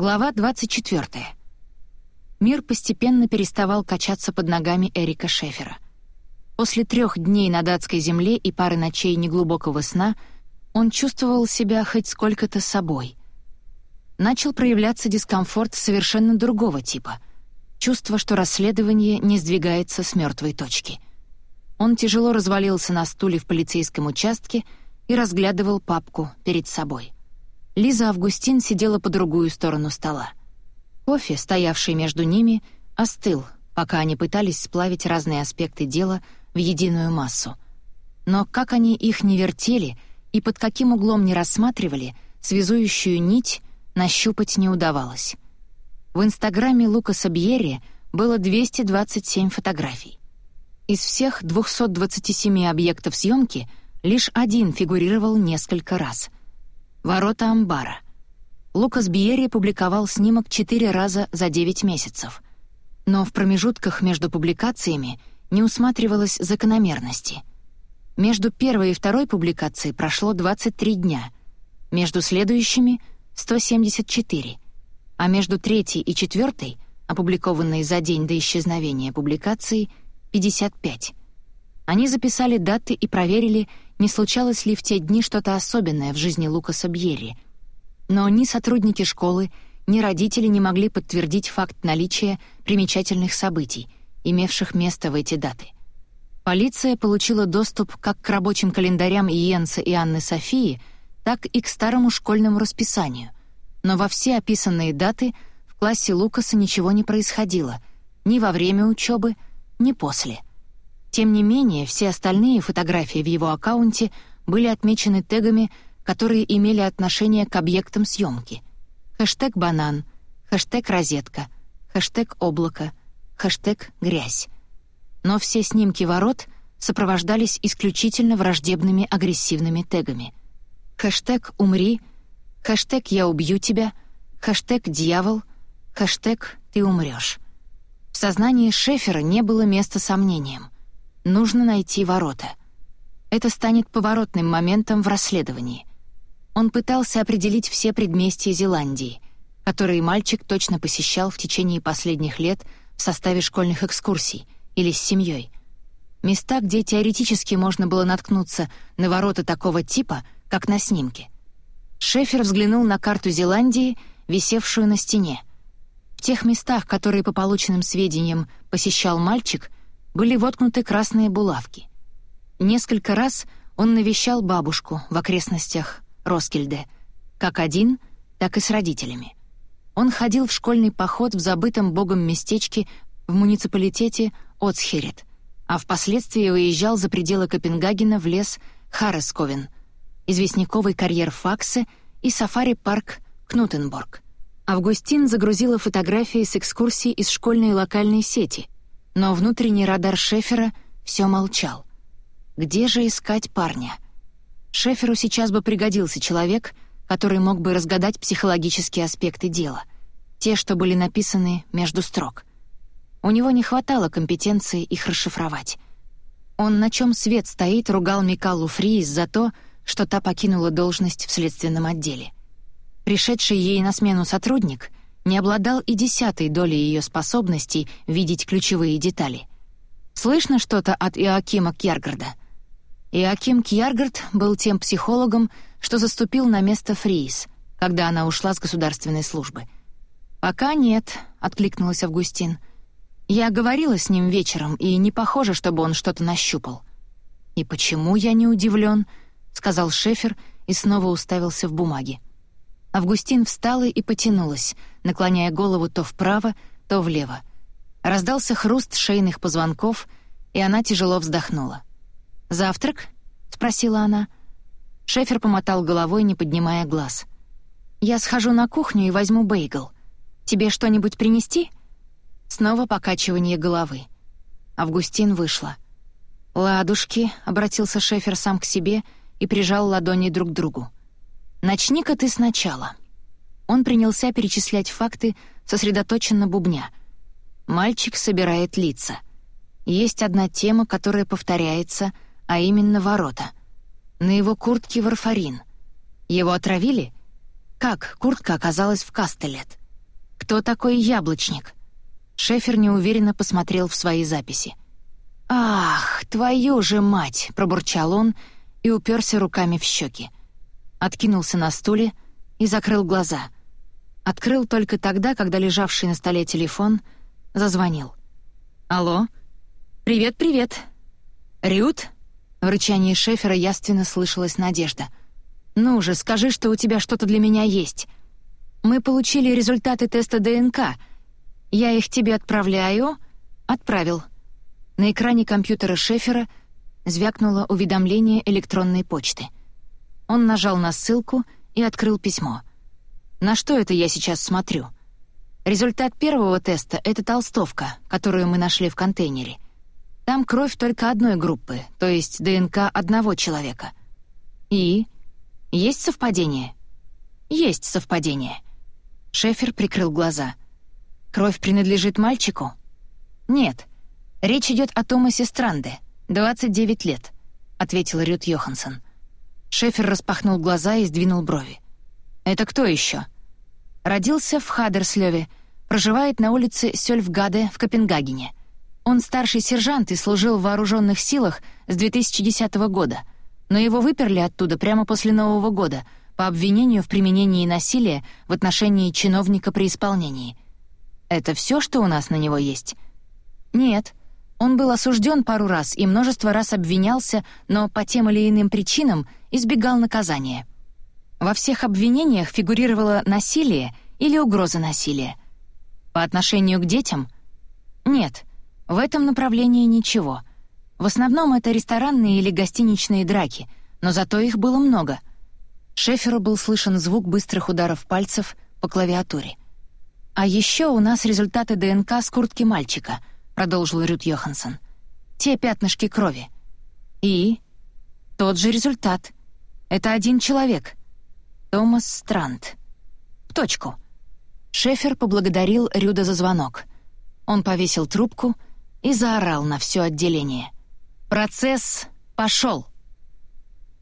Глава 24. Мир постепенно переставал качаться под ногами Эрика Шефера. После трех дней на датской земле и пары ночей неглубокого сна он чувствовал себя хоть сколько-то собой. Начал проявляться дискомфорт совершенно другого типа. Чувство, что расследование не сдвигается с мертвой точки. Он тяжело развалился на стуле в полицейском участке и разглядывал папку перед собой — Лиза Августин сидела по другую сторону стола. Кофе, стоявший между ними, остыл, пока они пытались сплавить разные аспекты дела в единую массу. Но как они их не вертели и под каким углом не рассматривали, связующую нить нащупать не удавалось. В инстаграме Лукаса Бьерри было 227 фотографий. Из всех 227 объектов съемки лишь один фигурировал несколько раз — Ворота амбара. Лукас Биери публиковал снимок четыре раза за девять месяцев. Но в промежутках между публикациями не усматривалось закономерности. Между первой и второй публикацией прошло 23 дня, между следующими — 174, а между третьей и четвертой, опубликованной за день до исчезновения публикации, — 55. Они записали даты и проверили, не случалось ли в те дни что-то особенное в жизни Лукаса Бьерри. Но ни сотрудники школы, ни родители не могли подтвердить факт наличия примечательных событий, имевших место в эти даты. Полиция получила доступ как к рабочим календарям Иенса и Анны Софии, так и к старому школьному расписанию. Но во все описанные даты в классе Лукаса ничего не происходило, ни во время учебы, ни после — тем не менее, все остальные фотографии в его аккаунте были отмечены тегами, которые имели отношение к объектам съемки. Хэштег «банан», хэштег «розетка», хэштег «облако», хэштег «грязь». Но все снимки ворот сопровождались исключительно враждебными агрессивными тегами. Хэштег «умри», хэштег «я убью тебя», хэштег «дьявол», хэштег «ты умрешь». В сознании Шефера не было места сомнениям. Нужно найти ворота. Это станет поворотным моментом в расследовании. Он пытался определить все предместья Зеландии, которые мальчик точно посещал в течение последних лет в составе школьных экскурсий или с семьей. Места, где теоретически можно было наткнуться на ворота такого типа, как на снимке. Шефер взглянул на карту Зеландии, висевшую на стене. В тех местах, которые по полученным сведениям посещал мальчик — были воткнуты красные булавки. Несколько раз он навещал бабушку в окрестностях Роскельде, как один, так и с родителями. Он ходил в школьный поход в забытом богом местечке в муниципалитете Оцхерет, а впоследствии выезжал за пределы Копенгагена в лес Харесковен, известняковый карьер Факсе и сафари-парк Кнутенборг. Августин загрузила фотографии с экскурсий из школьной локальной сети — но внутренний радар Шефера все молчал. Где же искать парня? Шеферу сейчас бы пригодился человек, который мог бы разгадать психологические аспекты дела, те, что были написаны между строк. У него не хватало компетенции их расшифровать. Он, на чем свет стоит, ругал Микалу Фриис за то, что та покинула должность в следственном отделе. Пришедший ей на смену сотрудник — не обладал и десятой долей ее способностей видеть ключевые детали. Слышно что-то от Иоакима Кьяргарда? Иоаким Кьяргард был тем психологом, что заступил на место Фриис, когда она ушла с государственной службы. «Пока нет», — откликнулась Августин. «Я говорила с ним вечером, и не похоже, чтобы он что-то нащупал». «И почему я не удивлен?» — сказал Шефер и снова уставился в бумаги. Августин встала и потянулась, наклоняя голову то вправо, то влево. Раздался хруст шейных позвонков, и она тяжело вздохнула. «Завтрак?» — спросила она. Шефер помотал головой, не поднимая глаз. «Я схожу на кухню и возьму бейгл. Тебе что-нибудь принести?» Снова покачивание головы. Августин вышла. «Ладушки», — обратился Шефер сам к себе и прижал ладони друг к другу. «Начни-ка ты сначала». Он принялся перечислять факты, сосредоточенно бубня. Мальчик собирает лица. Есть одна тема, которая повторяется, а именно ворота. На его куртке варфарин. Его отравили? Как куртка оказалась в Кастелет? кто такой яблочник?» Шефер неуверенно посмотрел в свои записи. «Ах, твою же мать!» — пробурчал он и уперся руками в щеки. Откинулся на стуле и закрыл глаза. Открыл только тогда, когда лежавший на столе телефон зазвонил. «Алло? Привет-привет!» «Рют?» В рычании Шефера яственно слышалась надежда. «Ну же, скажи, что у тебя что-то для меня есть. Мы получили результаты теста ДНК. Я их тебе отправляю...» «Отправил». На экране компьютера Шефера звякнуло уведомление электронной почты. Он нажал на ссылку и открыл письмо. «На что это я сейчас смотрю?» Результат первого теста — это толстовка, которую мы нашли в контейнере. Там кровь только одной группы, то есть ДНК одного человека. И? Есть совпадение? Есть совпадение. Шефер прикрыл глаза. Кровь принадлежит мальчику? Нет. «Речь идет о Томасе Странде, 29 лет», — ответил Рют Йоханссон. Шефер распахнул глаза и сдвинул брови. «Это кто еще? Родился в Хадерслёве, проживает на улице Сёльфгаде в Копенгагене. Он старший сержант и служил в вооруженных силах с 2010 года, но его выперли оттуда прямо после Нового года по обвинению в применении насилия в отношении чиновника при исполнении. Это все, что у нас на него есть? Нет. Он был осужден пару раз и множество раз обвинялся, но по тем или иным причинам избегал наказания. Во всех обвинениях фигурировало насилие или угроза насилия. По отношению к детям? Нет, в этом направлении ничего. В основном это ресторанные или гостиничные драки, но зато их было много. Шеферу был слышен звук быстрых ударов пальцев по клавиатуре. «А еще у нас результаты ДНК с куртки мальчика», продолжил Рют Йоханссон. «Те пятнышки крови. И? Тот же результат. Это один человек. Томас Странт. В точку». Шефер поблагодарил Рюда за звонок. Он повесил трубку и заорал на все отделение. «Процесс пошел!»